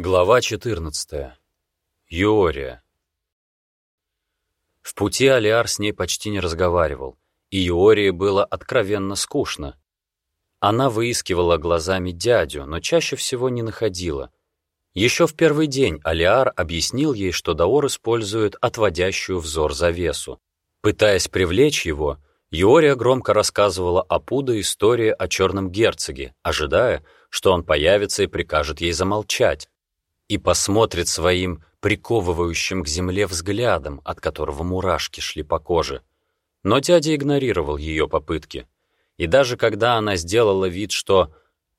Глава 14. Юория. В пути Алиар с ней почти не разговаривал, и Юории было откровенно скучно. Она выискивала глазами дядю, но чаще всего не находила. Еще в первый день Алиар объяснил ей, что Даор использует отводящую взор завесу. Пытаясь привлечь его, Юория громко рассказывала Апуда историю о черном герцоге, ожидая, что он появится и прикажет ей замолчать и посмотрит своим приковывающим к земле взглядом, от которого мурашки шли по коже. Но дядя игнорировал ее попытки. И даже когда она сделала вид, что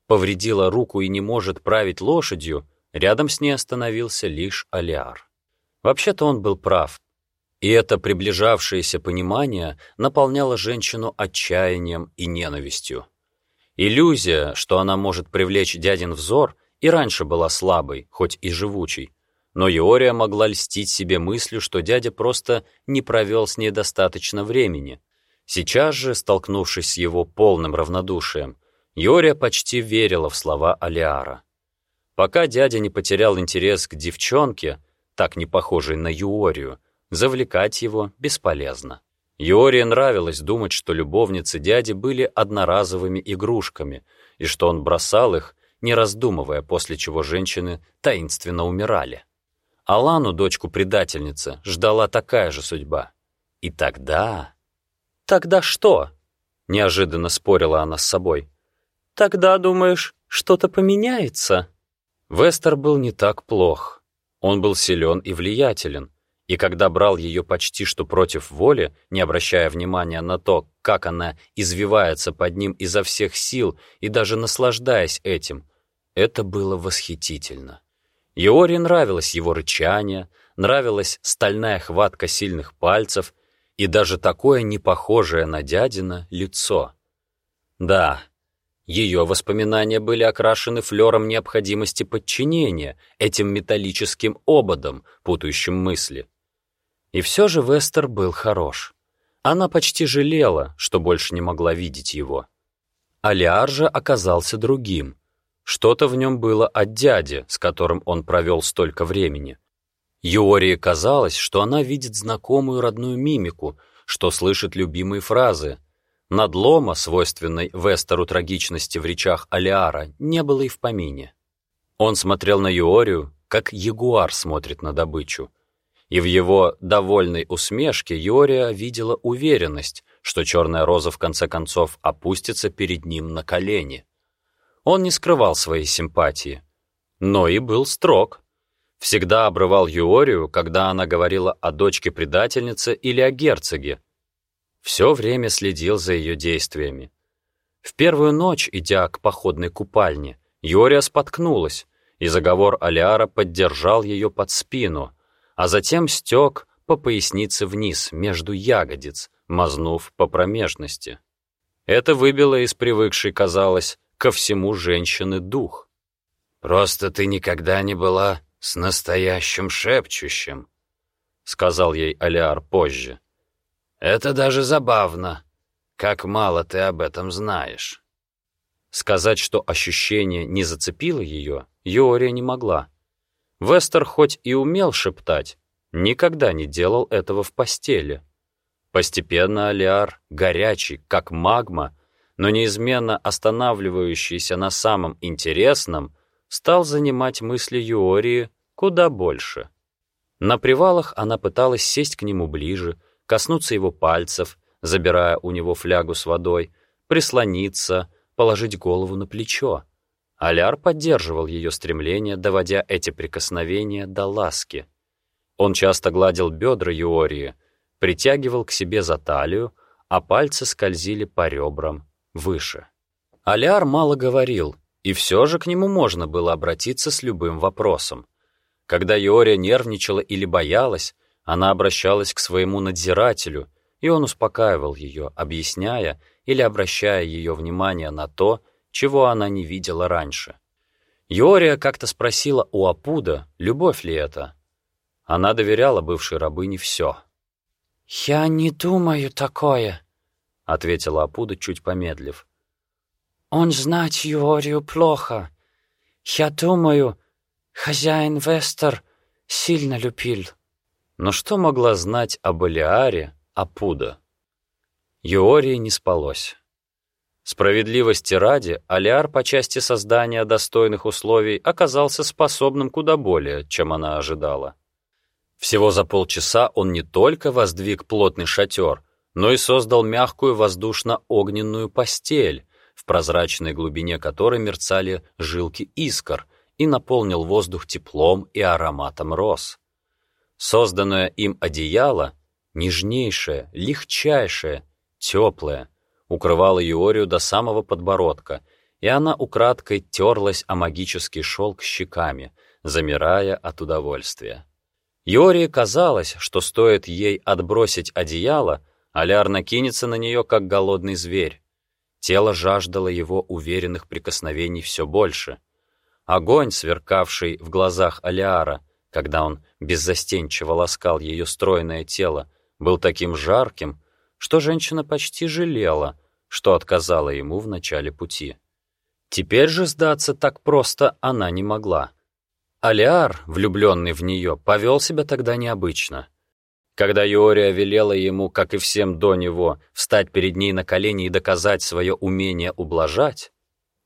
повредила руку и не может править лошадью, рядом с ней остановился лишь Алиар. Вообще-то он был прав. И это приближавшееся понимание наполняло женщину отчаянием и ненавистью. Иллюзия, что она может привлечь дядин взор, и раньше была слабой, хоть и живучей. Но Иория могла льстить себе мыслью, что дядя просто не провел с ней достаточно времени. Сейчас же, столкнувшись с его полным равнодушием, Иория почти верила в слова Алиара. Пока дядя не потерял интерес к девчонке, так не похожей на Юорию, завлекать его бесполезно. Юории нравилось думать, что любовницы дяди были одноразовыми игрушками, и что он бросал их, не раздумывая, после чего женщины таинственно умирали. Алану, дочку предательницы, ждала такая же судьба. И тогда... «Тогда что?» — неожиданно спорила она с собой. «Тогда, думаешь, что-то поменяется?» Вестер был не так плох. Он был силен и влиятелен, и когда брал ее почти что против воли, не обращая внимания на то, как она извивается под ним изо всех сил и даже наслаждаясь этим, это было восхитительно. Иори нравилось его рычание, нравилась стальная хватка сильных пальцев и даже такое непохожее на дядина лицо. Да, ее воспоминания были окрашены флером необходимости подчинения этим металлическим ободом, путающим мысли. И все же Вестер был хорош. Она почти жалела, что больше не могла видеть его. Алиар же оказался другим, что-то в нем было от дяди, с которым он провел столько времени. Юории казалось, что она видит знакомую родную мимику, что слышит любимые фразы. Надлома, свойственной Вестеру трагичности в речах Алиара, не было и в помине. Он смотрел на Юорию, как ягуар смотрит на добычу. И в его довольной усмешке Юория видела уверенность, что черная роза в конце концов опустится перед ним на колени. Он не скрывал своей симпатии, но и был строг. Всегда обрывал Юорию, когда она говорила о дочке-предательнице или о герцоге. Все время следил за ее действиями. В первую ночь, идя к походной купальне, Юория споткнулась, и заговор Алиара поддержал ее под спину, а затем стек по пояснице вниз, между ягодиц, мазнув по промежности. Это выбило из привыкшей, казалось, ко всему женщины дух. «Просто ты никогда не была с настоящим шепчущим», — сказал ей Алиар позже. «Это даже забавно, как мало ты об этом знаешь». Сказать, что ощущение не зацепило ее, Йория не могла. Вестер хоть и умел шептать, никогда не делал этого в постели. Постепенно Алиар, горячий, как магма, но неизменно останавливающийся на самом интересном, стал занимать мысли Юории куда больше. На привалах она пыталась сесть к нему ближе, коснуться его пальцев, забирая у него флягу с водой, прислониться, положить голову на плечо. Аляр поддерживал ее стремление, доводя эти прикосновения до ласки. Он часто гладил бедра Юории, притягивал к себе за талию, а пальцы скользили по ребрам, выше. Аляр мало говорил, и все же к нему можно было обратиться с любым вопросом. Когда Йория нервничала или боялась, она обращалась к своему надзирателю, и он успокаивал ее, объясняя или обращая ее внимание на то, чего она не видела раньше. Йория как-то спросила у Апуда, любовь ли это. Она доверяла бывшей рабыне все. «Я не думаю такое», — ответила Апуда, чуть помедлив. «Он знать Юорию плохо. Я думаю, Хозяин Вестер сильно любил. Но что могла знать об Элиаре Апуда? Юории не спалось. Справедливости ради, Алиар по части создания достойных условий оказался способным куда более, чем она ожидала. Всего за полчаса он не только воздвиг плотный шатер, но и создал мягкую воздушно-огненную постель, в прозрачной глубине которой мерцали жилки искр, и наполнил воздух теплом и ароматом роз. Созданное им одеяло, нежнейшее, легчайшее, теплое, укрывало Юорию до самого подбородка, и она украдкой терлась о магический шелк щеками, замирая от удовольствия. Юории казалось, что стоит ей отбросить одеяло, Аляр накинется на нее, как голодный зверь. Тело жаждало его уверенных прикосновений все больше — Огонь, сверкавший в глазах Алиара, когда он беззастенчиво ласкал ее стройное тело, был таким жарким, что женщина почти жалела, что отказала ему в начале пути. Теперь же сдаться так просто она не могла. Алиар, влюбленный в нее, повел себя тогда необычно. Когда Иория велела ему, как и всем до него, встать перед ней на колени и доказать свое умение ублажать,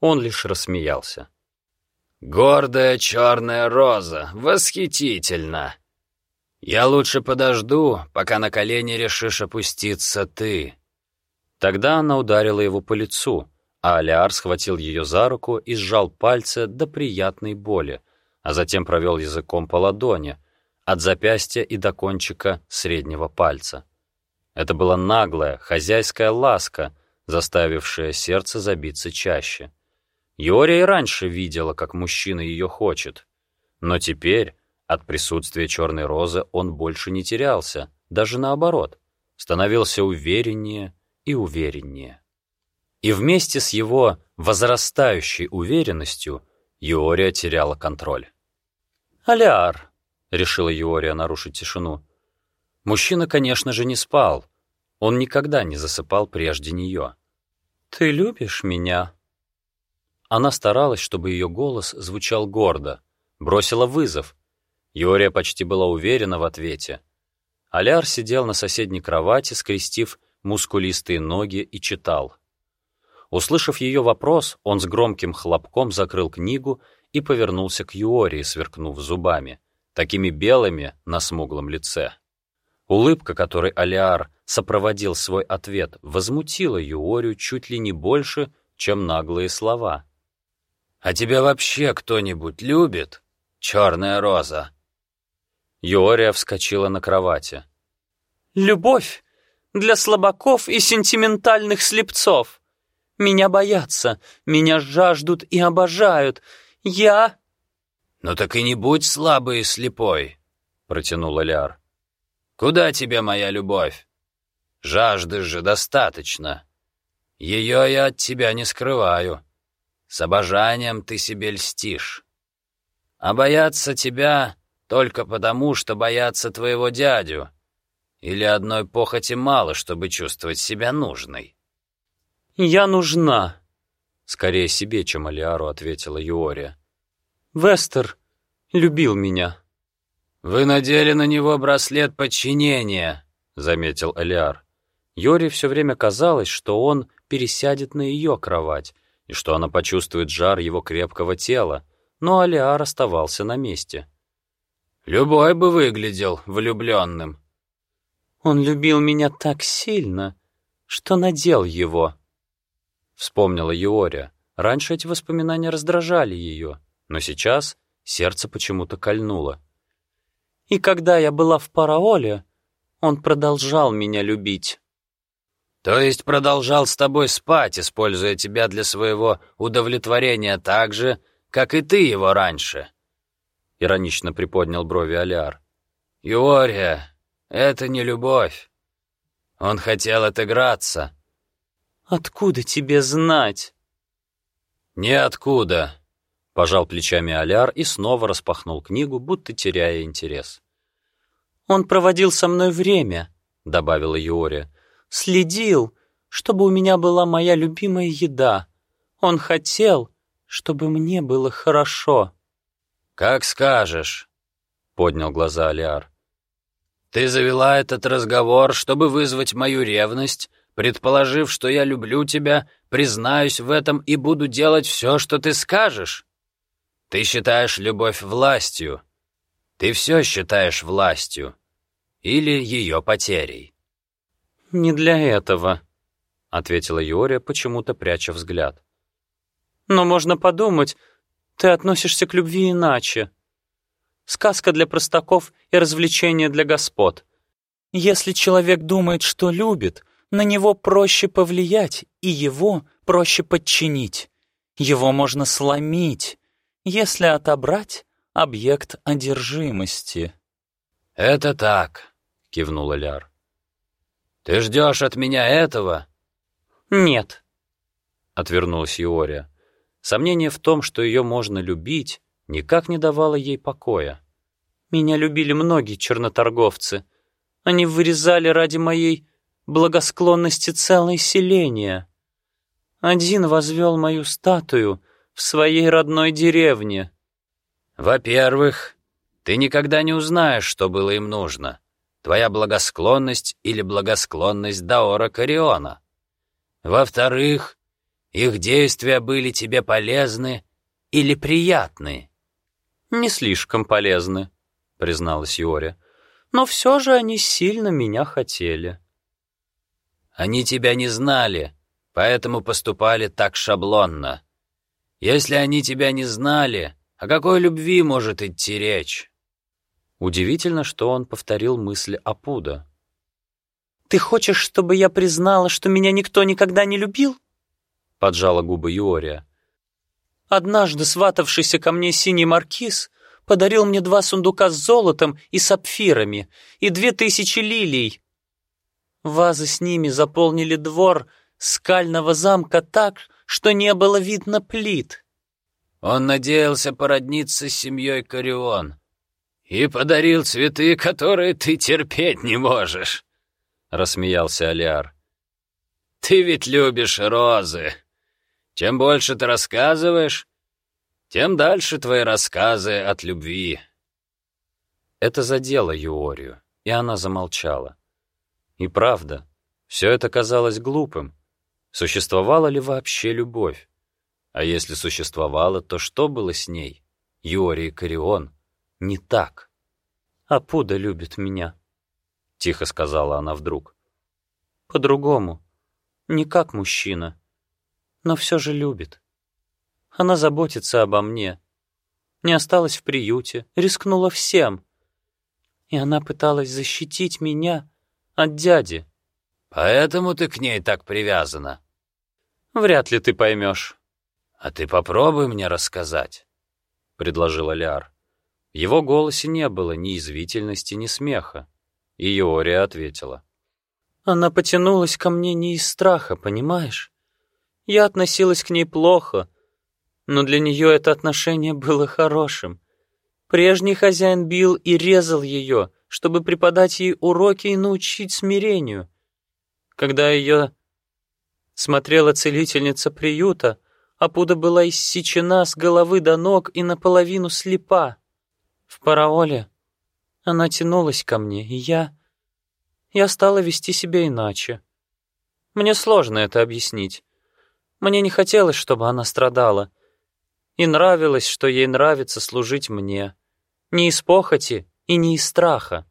он лишь рассмеялся. Гордая черная роза, восхитительно. Я лучше подожду, пока на колени решишь опуститься ты. Тогда она ударила его по лицу, а Алиар схватил ее за руку и сжал пальцы до приятной боли, а затем провел языком по ладони, от запястья и до кончика среднего пальца. Это была наглая, хозяйская ласка, заставившая сердце забиться чаще. Йори и раньше видела, как мужчина ее хочет. Но теперь от присутствия черной розы он больше не терялся, даже наоборот, становился увереннее и увереннее. И вместе с его возрастающей уверенностью Юория теряла контроль. «Аляр», — решила Юория нарушить тишину. Мужчина, конечно же, не спал. Он никогда не засыпал прежде нее. «Ты любишь меня?» Она старалась, чтобы ее голос звучал гордо, бросила вызов. Юрия почти была уверена в ответе. Аляр сидел на соседней кровати, скрестив мускулистые ноги и читал. Услышав ее вопрос, он с громким хлопком закрыл книгу и повернулся к Юории, сверкнув зубами, такими белыми на смуглом лице. Улыбка, которой Алиар сопроводил свой ответ, возмутила Юорию чуть ли не больше, чем наглые слова. «А тебя вообще кто-нибудь любит, черная роза?» Юория вскочила на кровати. «Любовь для слабаков и сентиментальных слепцов. Меня боятся, меня жаждут и обожают. Я...» «Ну так и не будь слабой и слепой», — протянул Эляр. «Куда тебе моя любовь? Жажды же достаточно. Ее я от тебя не скрываю. С обожанием ты себе льстишь. А бояться тебя только потому, что боятся твоего дядю. Или одной похоти мало, чтобы чувствовать себя нужной. «Я нужна», — скорее себе, чем Алиару ответила Юория. «Вестер любил меня». «Вы надели на него браслет подчинения», — заметил Алиар. Йори все время казалось, что он пересядет на ее кровать, и что она почувствует жар его крепкого тела, но Алиар оставался на месте. «Любой бы выглядел влюбленным». «Он любил меня так сильно, что надел его», — вспомнила Юория. Раньше эти воспоминания раздражали ее, но сейчас сердце почему-то кольнуло. «И когда я была в Параоле, он продолжал меня любить». То есть продолжал с тобой спать, используя тебя для своего удовлетворения так же, как и ты его раньше?» Иронично приподнял брови Аляр. «Юория, это не любовь. Он хотел отыграться». «Откуда тебе знать?» «Ниоткуда», — пожал плечами Аляр и снова распахнул книгу, будто теряя интерес. «Он проводил со мной время», — добавила Юория следил, чтобы у меня была моя любимая еда. Он хотел, чтобы мне было хорошо». «Как скажешь», — поднял глаза Алиар. «Ты завела этот разговор, чтобы вызвать мою ревность, предположив, что я люблю тебя, признаюсь в этом и буду делать все, что ты скажешь. Ты считаешь любовь властью. Ты все считаешь властью. Или ее потерей». «Не для этого», — ответила Юрия, почему-то пряча взгляд. «Но можно подумать, ты относишься к любви иначе. Сказка для простаков и развлечение для господ. Если человек думает, что любит, на него проще повлиять, и его проще подчинить. Его можно сломить, если отобрать объект одержимости. «Это так», — кивнул Ляр. «Ты ждешь от меня этого?» «Нет», — отвернулась Иория. Сомнение в том, что ее можно любить, никак не давало ей покоя. Меня любили многие черноторговцы. Они вырезали ради моей благосклонности целое селение. Один возвел мою статую в своей родной деревне. Во-первых, ты никогда не узнаешь, что было им нужно. Твоя благосклонность или благосклонность Даора Кариона. Во-вторых, их действия были тебе полезны или приятны?» «Не слишком полезны», — призналась Юрия. «Но все же они сильно меня хотели». «Они тебя не знали, поэтому поступали так шаблонно. Если они тебя не знали, о какой любви может идти речь?» Удивительно, что он повторил мысли Апуда. «Ты хочешь, чтобы я признала, что меня никто никогда не любил?» — поджала губы Юория. «Однажды сватавшийся ко мне синий маркиз подарил мне два сундука с золотом и сапфирами и две тысячи лилий. Вазы с ними заполнили двор скального замка так, что не было видно плит». Он надеялся породниться с семьей Корион и подарил цветы, которые ты терпеть не можешь», — рассмеялся Алиар. «Ты ведь любишь розы». Чем больше ты рассказываешь, тем дальше твои рассказы от любви». Это задело Юорию, и она замолчала. И правда, все это казалось глупым. Существовала ли вообще любовь? А если существовала, то что было с ней? Юорий Карион? Не так. «Апуда любит меня», — тихо сказала она вдруг. «По-другому. Не как мужчина но все же любит. Она заботится обо мне. Не осталась в приюте, рискнула всем. И она пыталась защитить меня от дяди. Поэтому ты к ней так привязана? Вряд ли ты поймешь. А ты попробуй мне рассказать, — предложила Ляр. В его голосе не было ни извительности, ни смеха. И Иория ответила. Она потянулась ко мне не из страха, понимаешь? Я относилась к ней плохо, но для нее это отношение было хорошим. Прежний хозяин бил и резал ее, чтобы преподать ей уроки и научить смирению. Когда ее смотрела целительница приюта, Апуда была иссечена с головы до ног и наполовину слепа. В параоле она тянулась ко мне, и я... Я стала вести себя иначе. Мне сложно это объяснить. Мне не хотелось, чтобы она страдала. И нравилось, что ей нравится служить мне. Не из похоти и не из страха.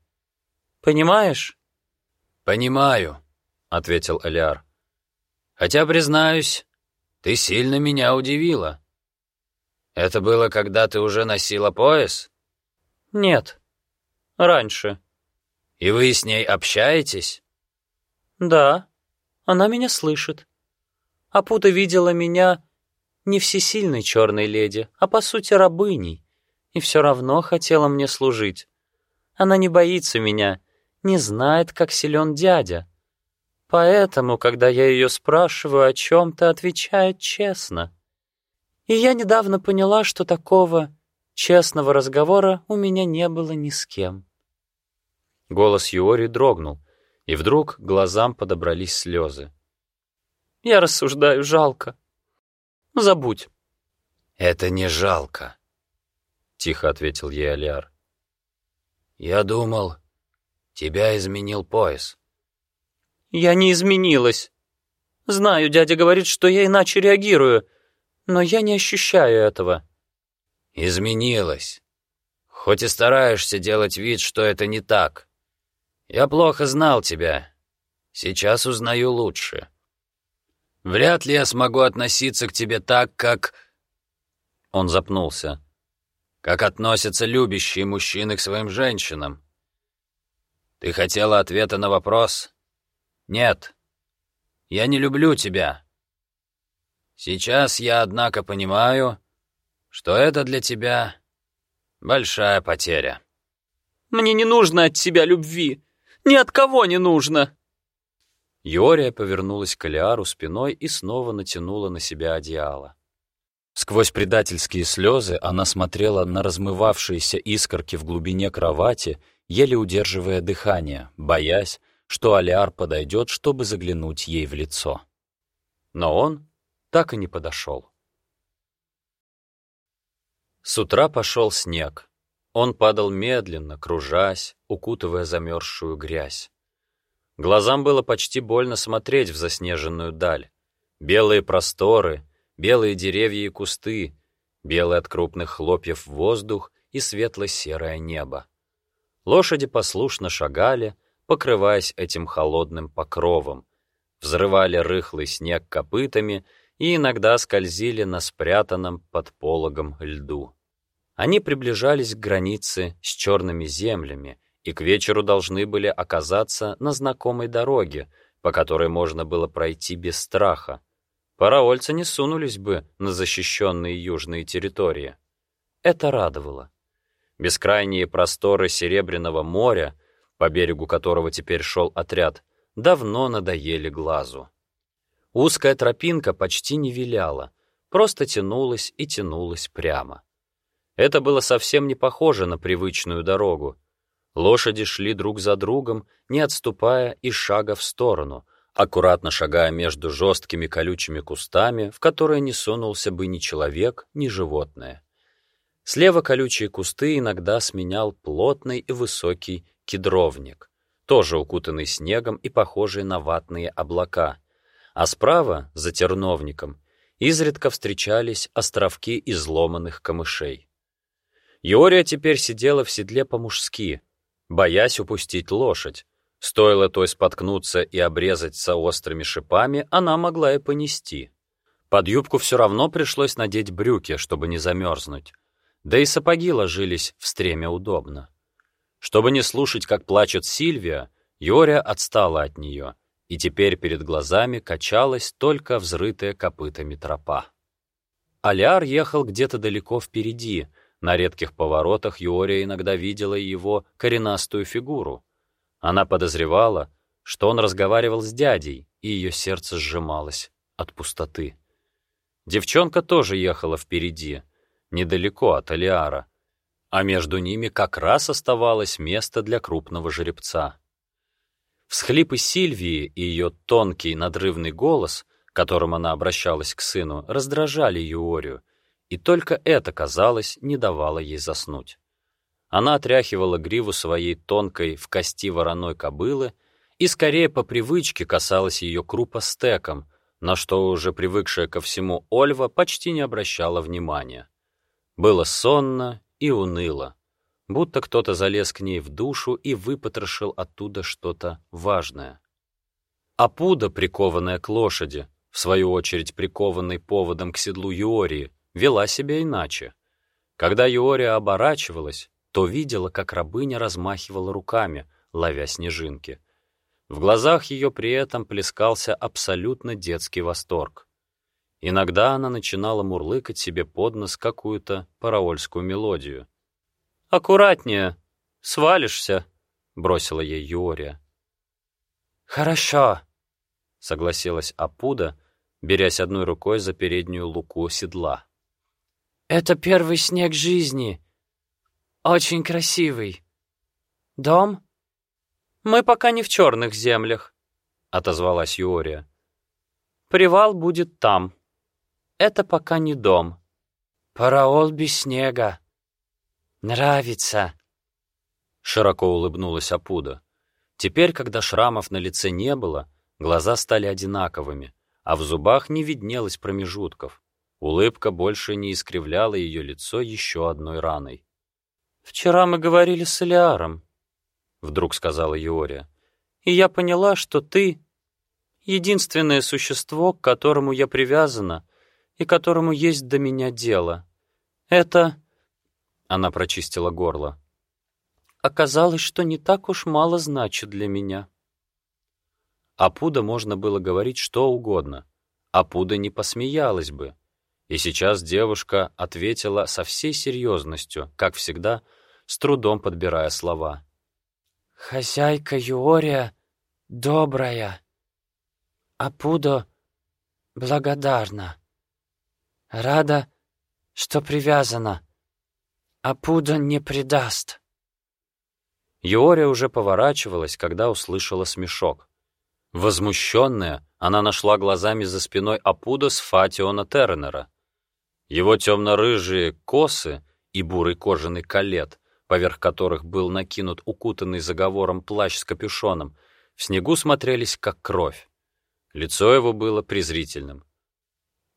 Понимаешь? «Понимаю», — ответил Элиар. «Хотя, признаюсь, ты сильно меня удивила. Это было, когда ты уже носила пояс?» «Нет, раньше». «И вы с ней общаетесь?» «Да, она меня слышит. Апута видела меня не всесильной черной леди, а по сути рабыней, и все равно хотела мне служить. Она не боится меня, не знает, как силен дядя. Поэтому, когда я ее спрашиваю о чем-то, отвечает честно. И я недавно поняла, что такого честного разговора у меня не было ни с кем. Голос Юори дрогнул, и вдруг глазам подобрались слезы. Я рассуждаю жалко. Забудь. Это не жалко, тихо ответил ей Алиар. «Я думал, тебя изменил пояс». «Я не изменилась. Знаю, дядя говорит, что я иначе реагирую, но я не ощущаю этого». «Изменилась. Хоть и стараешься делать вид, что это не так. Я плохо знал тебя. Сейчас узнаю лучше. Вряд ли я смогу относиться к тебе так, как...» Он запнулся. «Как относятся любящие мужчины к своим женщинам. Ты хотела ответа на вопрос? Нет. Я не люблю тебя. Сейчас я, однако, понимаю, что это для тебя большая потеря. Мне не нужно от тебя любви. Ни от кого не нужно. Йория повернулась к Алиару спиной и снова натянула на себя одеяло. Сквозь предательские слезы она смотрела на размывавшиеся искорки в глубине кровати еле удерживая дыхание, боясь, что Алиар подойдет, чтобы заглянуть ей в лицо. Но он так и не подошел. С утра пошел снег. Он падал медленно, кружась, укутывая замерзшую грязь. Глазам было почти больно смотреть в заснеженную даль. Белые просторы, белые деревья и кусты, белый от крупных хлопьев воздух и светло-серое небо. Лошади послушно шагали, покрываясь этим холодным покровом, взрывали рыхлый снег копытами и иногда скользили на спрятанном под пологом льду. Они приближались к границе с черными землями и к вечеру должны были оказаться на знакомой дороге, по которой можно было пройти без страха. Параольцы не сунулись бы на защищенные южные территории. Это радовало. Бескрайние просторы Серебряного моря, по берегу которого теперь шел отряд, давно надоели глазу. Узкая тропинка почти не виляла, просто тянулась и тянулась прямо. Это было совсем не похоже на привычную дорогу. Лошади шли друг за другом, не отступая из шага в сторону, аккуратно шагая между жесткими колючими кустами, в которые не сунулся бы ни человек, ни животное. Слева колючие кусты иногда сменял плотный и высокий кедровник, тоже укутанный снегом и похожий на ватные облака. А справа, за терновником, изредка встречались островки изломанных камышей. Йория теперь сидела в седле по-мужски, боясь упустить лошадь. Стоило той споткнуться и обрезаться острыми шипами, она могла и понести. Под юбку все равно пришлось надеть брюки, чтобы не замерзнуть. Да и сапоги ложились в стремя удобно. Чтобы не слушать, как плачет Сильвия, Йория отстала от нее, и теперь перед глазами качалась только взрытая копытами тропа. Аляр ехал где-то далеко впереди, на редких поворотах Йория иногда видела его коренастую фигуру. Она подозревала, что он разговаривал с дядей, и ее сердце сжималось от пустоты. Девчонка тоже ехала впереди, недалеко от Алиара, а между ними как раз оставалось место для крупного жеребца. Всхлипы Сильвии и ее тонкий надрывный голос, которым она обращалась к сыну, раздражали Юорию, и только это, казалось, не давало ей заснуть. Она отряхивала гриву своей тонкой в кости вороной кобылы и скорее по привычке касалась ее крупа стеком, на что уже привыкшая ко всему Ольва почти не обращала внимания. Было сонно и уныло, будто кто-то залез к ней в душу и выпотрошил оттуда что-то важное. А пуда, прикованная к лошади, в свою очередь прикованной поводом к седлу Юории, вела себя иначе. Когда Юория оборачивалась, то видела, как рабыня размахивала руками, ловя снежинки. В глазах ее при этом плескался абсолютно детский восторг. Иногда она начинала мурлыкать себе под нос какую-то параольскую мелодию. «Аккуратнее, свалишься», — бросила ей Юория. «Хорошо», — согласилась Апуда, берясь одной рукой за переднюю луку седла. «Это первый снег жизни. Очень красивый. Дом?» «Мы пока не в черных землях», — отозвалась Юория. «Привал будет там». Это пока не дом. Параол без снега. «Нравится!» Широко улыбнулась Апуда. Теперь, когда шрамов на лице не было, глаза стали одинаковыми, а в зубах не виднелось промежутков. Улыбка больше не искривляла ее лицо еще одной раной. «Вчера мы говорили с Элиаром», — вдруг сказала Иория, «и я поняла, что ты — единственное существо, к которому я привязана и которому есть до меня дело. Это...» — она прочистила горло. «Оказалось, что не так уж мало значит для меня». О Пуда можно было говорить что угодно. О Пуда не посмеялась бы. И сейчас девушка ответила со всей серьезностью, как всегда, с трудом подбирая слова. «Хозяйка Юория добрая, а Пудо благодарна. Рада, что привязана, а Пудо не предаст». Юория уже поворачивалась, когда услышала смешок. Возмущенная, она нашла глазами за спиной Апуда с Фатиона Терренера. Его темно-рыжие косы и бурый кожаный колет, поверх которых был накинут укутанный заговором плащ с капюшоном, в снегу смотрелись как кровь. Лицо его было презрительным.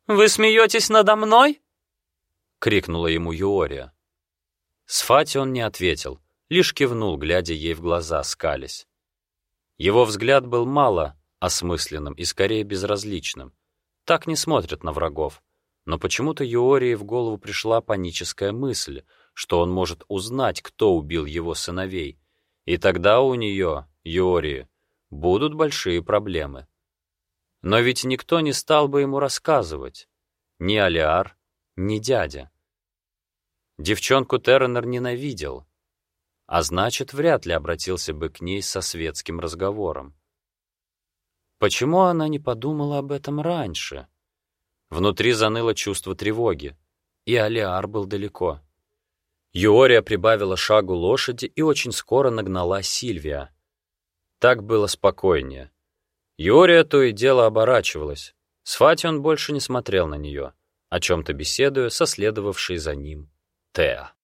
«Вы смеетесь надо мной?» — крикнула ему Юория. Сфати он не ответил, лишь кивнул, глядя ей в глаза, скались. Его взгляд был мало осмысленным и скорее безразличным. Так не смотрят на врагов. Но почему-то Юории в голову пришла паническая мысль, что он может узнать, кто убил его сыновей. И тогда у нее, Юории, будут большие проблемы. Но ведь никто не стал бы ему рассказывать. Ни Алиар, ни дядя. Девчонку Терренер ненавидел, а значит, вряд ли обратился бы к ней со светским разговором. Почему она не подумала об этом раньше? Внутри заныло чувство тревоги, и Алиар был далеко. Юория прибавила шагу лошади и очень скоро нагнала Сильвия. Так было спокойнее. Юория то и дело оборачивалась. Сфати он больше не смотрел на нее, о чем-то беседуя со следовавшей за ним Теа.